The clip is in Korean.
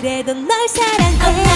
그래도 널 사랑해.